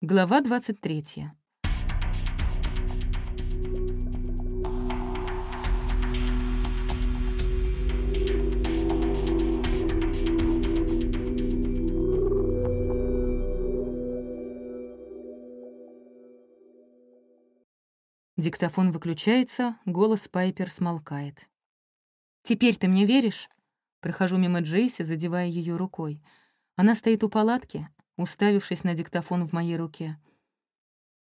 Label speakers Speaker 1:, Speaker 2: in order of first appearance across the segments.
Speaker 1: Глава 23. Диктофон выключается, голос Пайпер смолкает. «Теперь ты мне веришь?» Прохожу мимо Джейси, задевая ее рукой. Она стоит у палатки, уставившись на диктофон в моей руке.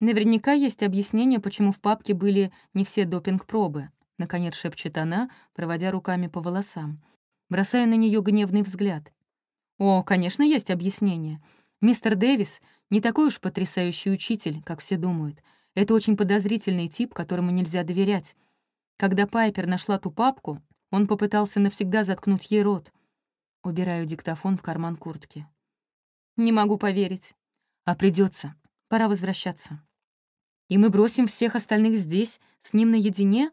Speaker 1: «Наверняка есть объяснение, почему в папке были не все допинг-пробы», — наконец шепчет она, проводя руками по волосам, бросая на нее гневный взгляд. «О, конечно, есть объяснение. Мистер Дэвис не такой уж потрясающий учитель, как все думают. Это очень подозрительный тип, которому нельзя доверять. Когда Пайпер нашла ту папку, он попытался навсегда заткнуть ей рот. Убираю диктофон в карман куртки. Не могу поверить. А придется. Пора возвращаться. И мы бросим всех остальных здесь, с ним наедине?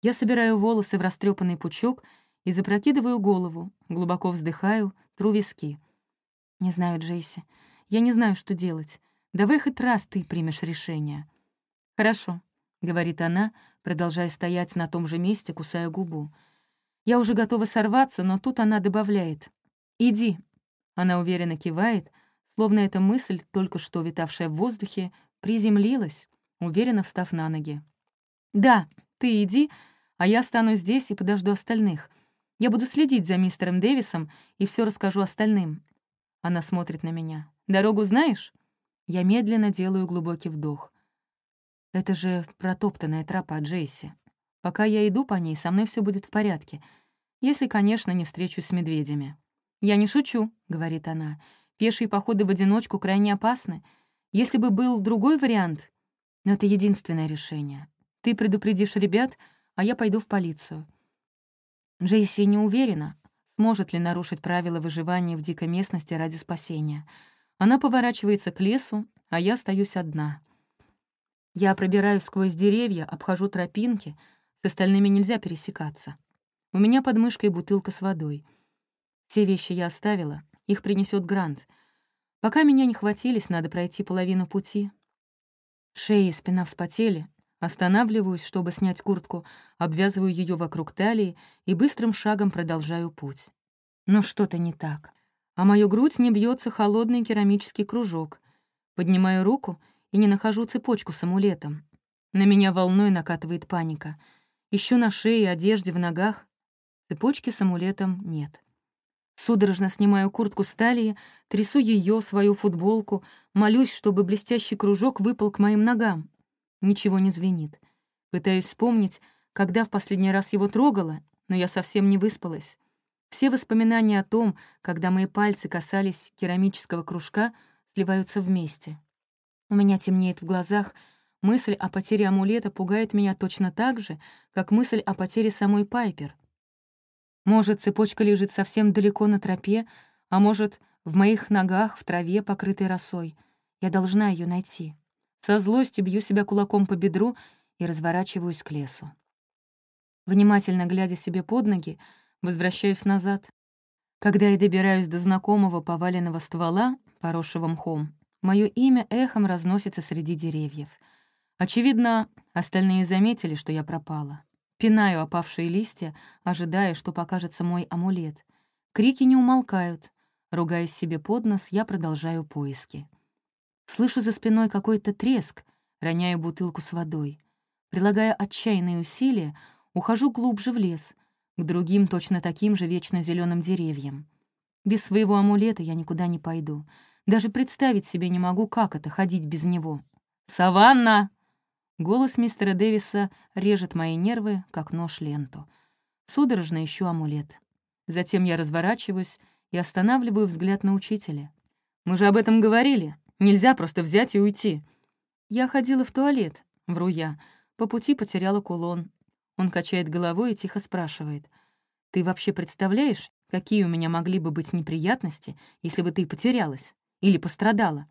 Speaker 1: Я собираю волосы в растрепанный пучок и запрокидываю голову, глубоко вздыхаю, тру виски. Не знаю, Джейси, я не знаю, что делать. Давай хоть раз ты примешь решение. Хорошо, — говорит она, продолжая стоять на том же месте, кусая губу. Я уже готова сорваться, но тут она добавляет. «Иди, она уверенно кивает, словно эта мысль, только что витавшая в воздухе, приземлилась, уверенно встав на ноги. «Да, ты иди, а я останусь здесь и подожду остальных. Я буду следить за мистером Дэвисом и все расскажу остальным». Она смотрит на меня. «Дорогу знаешь?» Я медленно делаю глубокий вдох. Это же протоптанная тропа Джейси. Пока я иду по ней, со мной все будет в порядке. Если, конечно, не встречусь с медведями. «Я не шучу», — говорит она. «Пешие походы в одиночку крайне опасны. Если бы был другой вариант, но это единственное решение. Ты предупредишь ребят, а я пойду в полицию». Джейси не уверена, сможет ли нарушить правила выживания в дикой местности ради спасения. Она поворачивается к лесу, а я остаюсь одна. Я пробираюсь сквозь деревья, обхожу тропинки, с остальными нельзя пересекаться. У меня под мышкой бутылка с водой — Те вещи я оставила, их принесет Грант. Пока меня не хватились, надо пройти половину пути. Шея и спина вспотели. Останавливаюсь, чтобы снять куртку, обвязываю ее вокруг талии и быстрым шагом продолжаю путь. Но что-то не так. А мою грудь не бьется холодный керамический кружок. Поднимаю руку и не нахожу цепочку с амулетом. На меня волной накатывает паника. Ищу на шее, одежде, в ногах. Цепочки с амулетом нет. Судорожно снимаю куртку с талии, трясу ее, свою футболку, молюсь, чтобы блестящий кружок выпал к моим ногам. Ничего не звенит. Пытаюсь вспомнить, когда в последний раз его трогала, но я совсем не выспалась. Все воспоминания о том, когда мои пальцы касались керамического кружка, сливаются вместе. У меня темнеет в глазах, мысль о потере амулета пугает меня точно так же, как мысль о потере самой Пайпер — может, цепочка лежит совсем далеко на тропе, а может, в моих ногах, в траве, покрытой росой. Я должна ее найти. Со злостью бью себя кулаком по бедру и разворачиваюсь к лесу. Внимательно глядя себе под ноги, возвращаюсь назад. Когда я добираюсь до знакомого поваленного ствола, поросшего мхом, мое имя эхом разносится среди деревьев. Очевидно, остальные заметили, что я пропала. Пинаю опавшие листья, ожидая, что покажется мой амулет. Крики не умолкают. Ругаясь себе под нос, я продолжаю поиски. Слышу за спиной какой-то треск, роняю бутылку с водой. Прилагая отчаянные усилия, ухожу глубже в лес, к другим точно таким же вечно зеленым деревьям. Без своего амулета я никуда не пойду. Даже представить себе не могу, как это — ходить без него. «Саванна!» Голос мистера Дэвиса режет мои нервы, как нож ленту. Судорожно ищу амулет. Затем я разворачиваюсь и останавливаю взгляд на учителя. «Мы же об этом говорили. Нельзя просто взять и уйти». «Я ходила в туалет», — вру я. По пути потеряла кулон. Он качает головой и тихо спрашивает. «Ты вообще представляешь, какие у меня могли бы быть неприятности, если бы ты потерялась или пострадала?»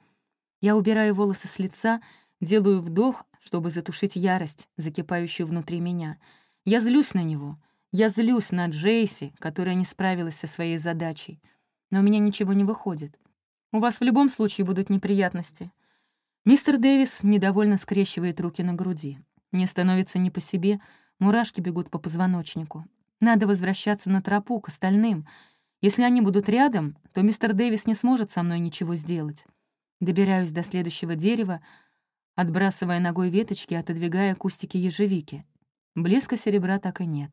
Speaker 1: Я убираю волосы с лица, делаю вдох чтобы затушить ярость, закипающую внутри меня. Я злюсь на него. Я злюсь на Джейси, которая не справилась со своей задачей. Но у меня ничего не выходит. У вас в любом случае будут неприятности. Мистер Дэвис недовольно скрещивает руки на груди. Мне становится не по себе, мурашки бегут по позвоночнику. Надо возвращаться на тропу, к остальным. Если они будут рядом, то мистер Дэвис не сможет со мной ничего сделать. Добираюсь до следующего дерева, отбрасывая ногой веточки, отодвигая кустики ежевики. Блеска серебра так и нет.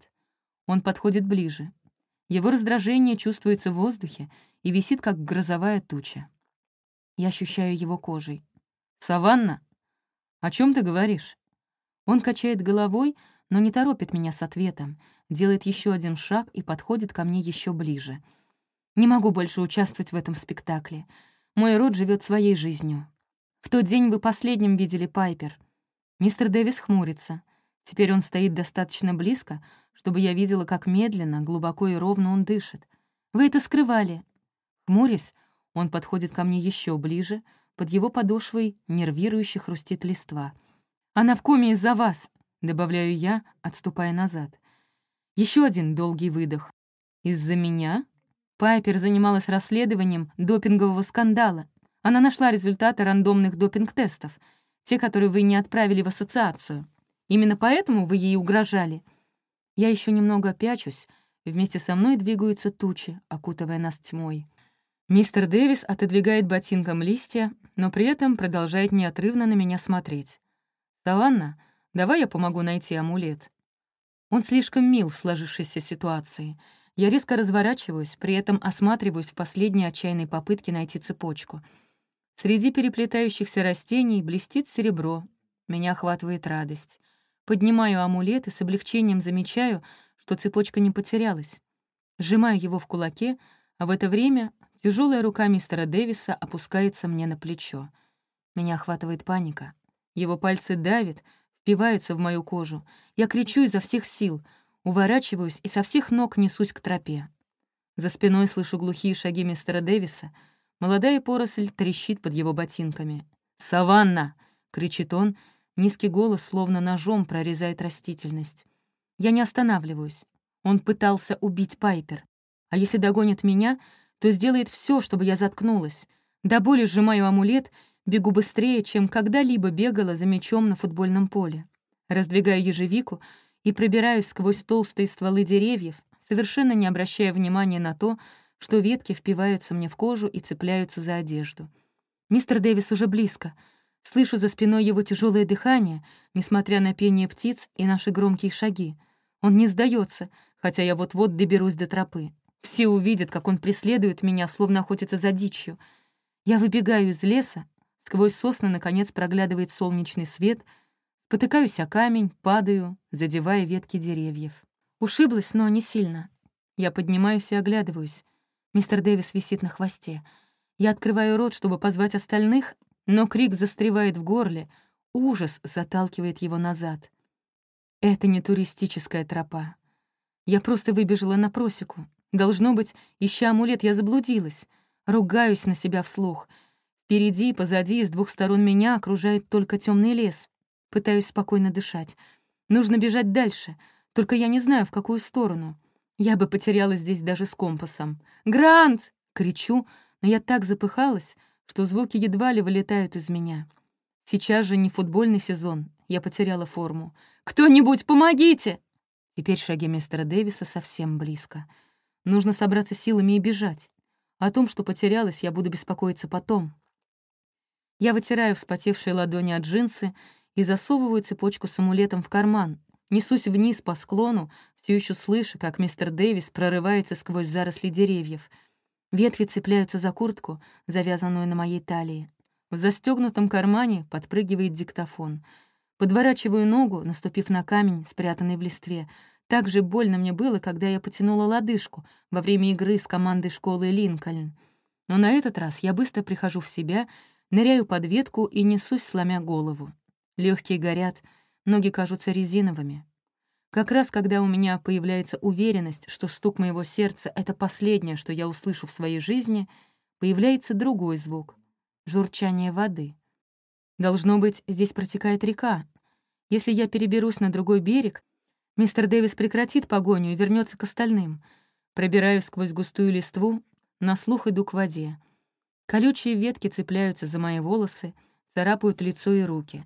Speaker 1: Он подходит ближе. Его раздражение чувствуется в воздухе и висит, как грозовая туча. Я ощущаю его кожей. «Саванна, о чем ты говоришь?» Он качает головой, но не торопит меня с ответом, делает еще один шаг и подходит ко мне еще ближе. Не могу больше участвовать в этом спектакле. Мой род живет своей жизнью, в тот день вы последним видели Пайпер. Мистер Дэвис хмурится. Теперь он стоит достаточно близко, чтобы я видела, как медленно, глубоко и ровно он дышит. Вы это скрывали. Хмурясь, он подходит ко мне еще ближе, под его подошвой нервирующе хрустит листва. «Она в коме из-за вас!» — добавляю я, отступая назад. Еще один долгий выдох. «Из-за меня?» Пайпер занималась расследованием допингового скандала, она нашла результаты рандомных допинг-тестов, те, которые вы не отправили в ассоциацию. Именно поэтому вы ей угрожали. Я еще немного опячусь. вместе со мной двигаются тучи, окутывая нас тьмой. Мистер Дэвис отодвигает ботинком листья, но при этом продолжает неотрывно на меня смотреть. «Саванна, давай я помогу найти амулет». Он слишком мил в сложившейся ситуации. Я резко разворачиваюсь, при этом осматриваюсь в последней отчаянной попытке найти цепочку — Среди переплетающихся растений блестит серебро. Меня охватывает радость. Поднимаю амулет и с облегчением замечаю, что цепочка не потерялась. Сжимаю его в кулаке, а в это время тяжелая рука мистера Дэвиса опускается мне на плечо. Меня охватывает паника. Его пальцы давят, впиваются в мою кожу. Я кричу изо всех сил, уворачиваюсь и со всех ног несусь к тропе. За спиной слышу глухие шаги мистера Дэвиса — Молодая поросль трещит под его ботинками. «Саванна!» — кричит он. Низкий голос словно ножом прорезает растительность. Я не останавливаюсь. Он пытался убить Пайпер. А если догонит меня, то сделает все, чтобы я заткнулась. До боли сжимаю амулет, бегу быстрее, чем когда-либо бегала за мечом на футбольном поле. Раздвигаю ежевику и пробираюсь сквозь толстые стволы деревьев, совершенно не обращая внимания на то, что ветки впиваются мне в кожу и цепляются за одежду. Мистер Дэвис уже близко. Слышу за спиной его тяжелое дыхание, несмотря на пение птиц и наши громкие шаги. Он не сдается, хотя я вот-вот доберусь до тропы. Все увидят, как он преследует меня, словно охотится за дичью. Я выбегаю из леса, сквозь сосны, наконец, проглядывает солнечный свет, потыкаюсь о камень, падаю, задевая ветки деревьев. Ушиблась, но не сильно. Я поднимаюсь и оглядываюсь. Мистер Дэвис висит на хвосте. Я открываю рот, чтобы позвать остальных, но крик застревает в горле, ужас заталкивает его назад. Это не туристическая тропа. Я просто выбежала на просеку. Должно быть, ища амулет, я заблудилась. Ругаюсь на себя вслух. Впереди, позади, с двух сторон меня окружает только темный лес. Пытаюсь спокойно дышать. Нужно бежать дальше, только я не знаю, в какую сторону. Я бы потерялась здесь даже с компасом. «Грант!» — кричу, но я так запыхалась, что звуки едва ли вылетают из меня. Сейчас же не футбольный сезон, я потеряла форму. «Кто-нибудь, помогите!» Теперь шаги мистера Дэвиса совсем близко — Нужно собраться силами и бежать. О том, что потерялась, я буду беспокоиться потом. Я вытираю вспотевшие ладони от джинсы и засовываю цепочку с амулетом в карман. Несусь вниз по склону, все еще слыша, как мистер Дэвис прорывается сквозь заросли деревьев. Ветви цепляются за куртку, завязанную на моей талии. В застегнутом кармане подпрыгивает диктофон. Подворачиваю ногу, наступив на камень, спрятанный в листве — так же больно мне было, когда я потянула лодыжку во время игры с командой школы Линкольн. Но на этот раз я быстро прихожу в себя, ныряю под ветку и несусь, сломя голову. Легкие горят, ноги кажутся резиновыми. Как раз когда у меня появляется уверенность, что стук моего сердца — это последнее, что я услышу в своей жизни, появляется другой звук — журчание воды. Должно быть, здесь протекает река. Если я переберусь на другой берег, мистер Дэвис прекратит погоню и вернется к остальным. Пробираюсь сквозь густую листву, на слух иду к воде. Колючие ветки цепляются за мои волосы, царапают лицо и руки.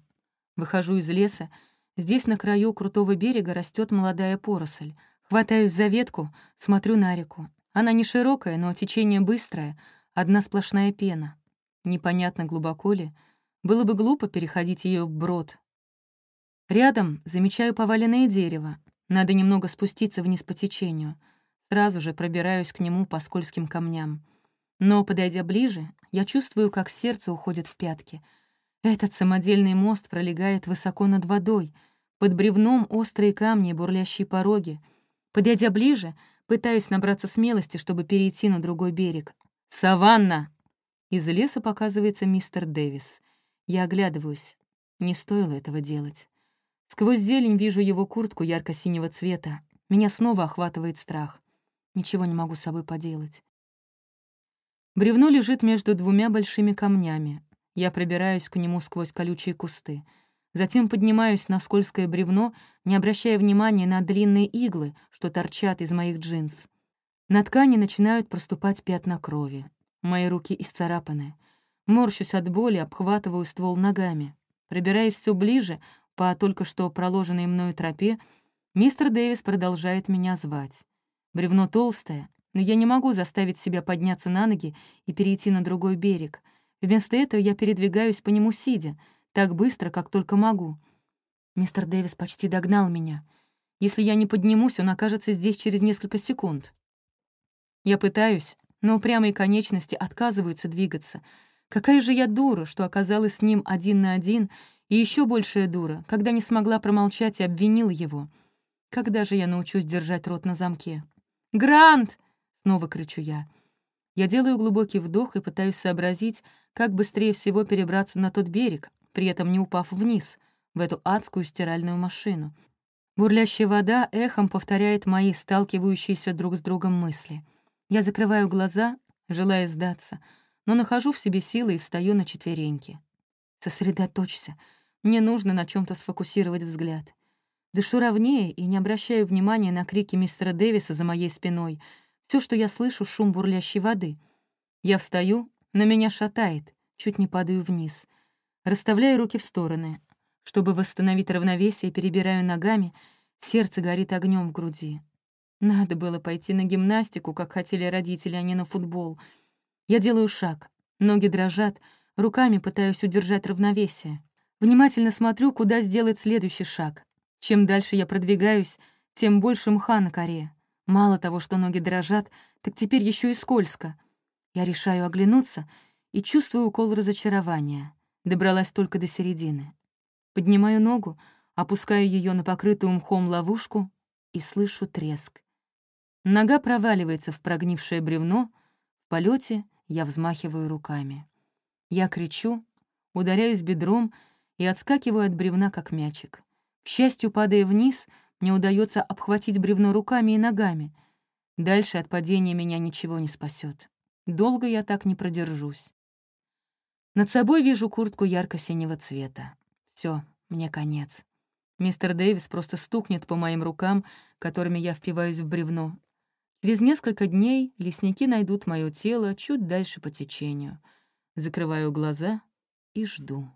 Speaker 1: Выхожу из леса — Здесь, на краю крутого берега, растет молодая поросль. Хватаюсь за ветку, смотрю на реку. Она не широкая, но течение быстрое, одна сплошная пена. Непонятно, глубоко ли. Было бы глупо переходить ее вброд. Рядом замечаю поваленное дерево. Надо немного спуститься вниз по течению. Сразу же пробираюсь к нему по скользким камням. Но, подойдя ближе, я чувствую, как сердце уходит в пятки. Этот самодельный мост пролегает высоко над водой — под бревном острые камни и бурлящие пороги. Подойдя ближе, пытаюсь набраться смелости, чтобы перейти на другой берег. «Саванна!» Из леса показывается мистер Дэвис. Я оглядываюсь. Не стоило этого делать. Сквозь зелень вижу его куртку ярко-синего цвета. Меня снова охватывает страх. Ничего не могу с собой поделать. Бревно лежит между двумя большими камнями. Я пробираюсь к нему сквозь колючие кусты. Затем поднимаюсь на скользкое бревно, не обращая внимания на длинные иглы, что торчат из моих джинс. На ткани начинают проступать пятна крови. Мои руки исцарапаны. Морщусь от боли, обхватываю ствол ногами. Пробираясь все ближе по только что проложенной мною тропе, мистер Дэвис продолжает меня звать. Бревно толстое, но я не могу заставить себя подняться на ноги и перейти на другой берег. Вместо этого я передвигаюсь по нему сидя — так быстро, как только могу. Мистер Дэвис почти догнал меня. Если я не поднимусь, он окажется здесь через несколько секунд. Я пытаюсь, но упрямые конечности отказываются двигаться. Какая же я дура, что оказалась с ним один на один, и еще большая дура, когда не смогла промолчать и обвинила его. Когда же я научусь держать рот на замке? «Грант!» — снова кричу я. Я делаю глубокий вдох и пытаюсь сообразить, как быстрее всего перебраться на тот берег, при этом не упав вниз, в эту адскую стиральную машину. Бурлящая вода эхом повторяет мои сталкивающиеся друг с другом мысли. Я закрываю глаза, желая сдаться, но нахожу в себе силы и встаю на четвереньки. Сосредоточься. Мне нужно на чем то сфокусировать взгляд. Дышу ровнее и не обращаю внимания на крики мистера Дэвиса за моей спиной. Все, что я слышу, — шум бурлящей воды. Я встаю, на меня шатает, чуть не падаю вниз — Расставляю руки в стороны. Чтобы восстановить равновесие, перебираю ногами, сердце горит огнем в груди. Надо было пойти на гимнастику, как хотели родители, а не на футбол. Я делаю шаг. Ноги дрожат, руками пытаюсь удержать равновесие. Внимательно смотрю, куда сделать следующий шаг. Чем дальше я продвигаюсь, тем больше мха на коре. Мало того, что ноги дрожат, так теперь еще и скользко. Я решаю оглянуться и чувствую укол разочарования добралась только до середины. Поднимаю ногу, опускаю ее на покрытую мхом ловушку и слышу треск. Нога проваливается в прогнившее бревно, в полете я взмахиваю руками. Я кричу, ударяюсь бедром и отскакиваю от бревна, как мячик. К счастью, падая вниз, мне удается обхватить бревно руками и ногами. Дальше от падения меня ничего не спасет. Долго я так не продержусь. Над собой вижу куртку ярко-синего цвета. Все, мне конец. Мистер Дэвис просто стукнет по моим рукам, которыми я впиваюсь в бревно. Через несколько дней лесники найдут мое тело чуть дальше по течению. Закрываю глаза и жду.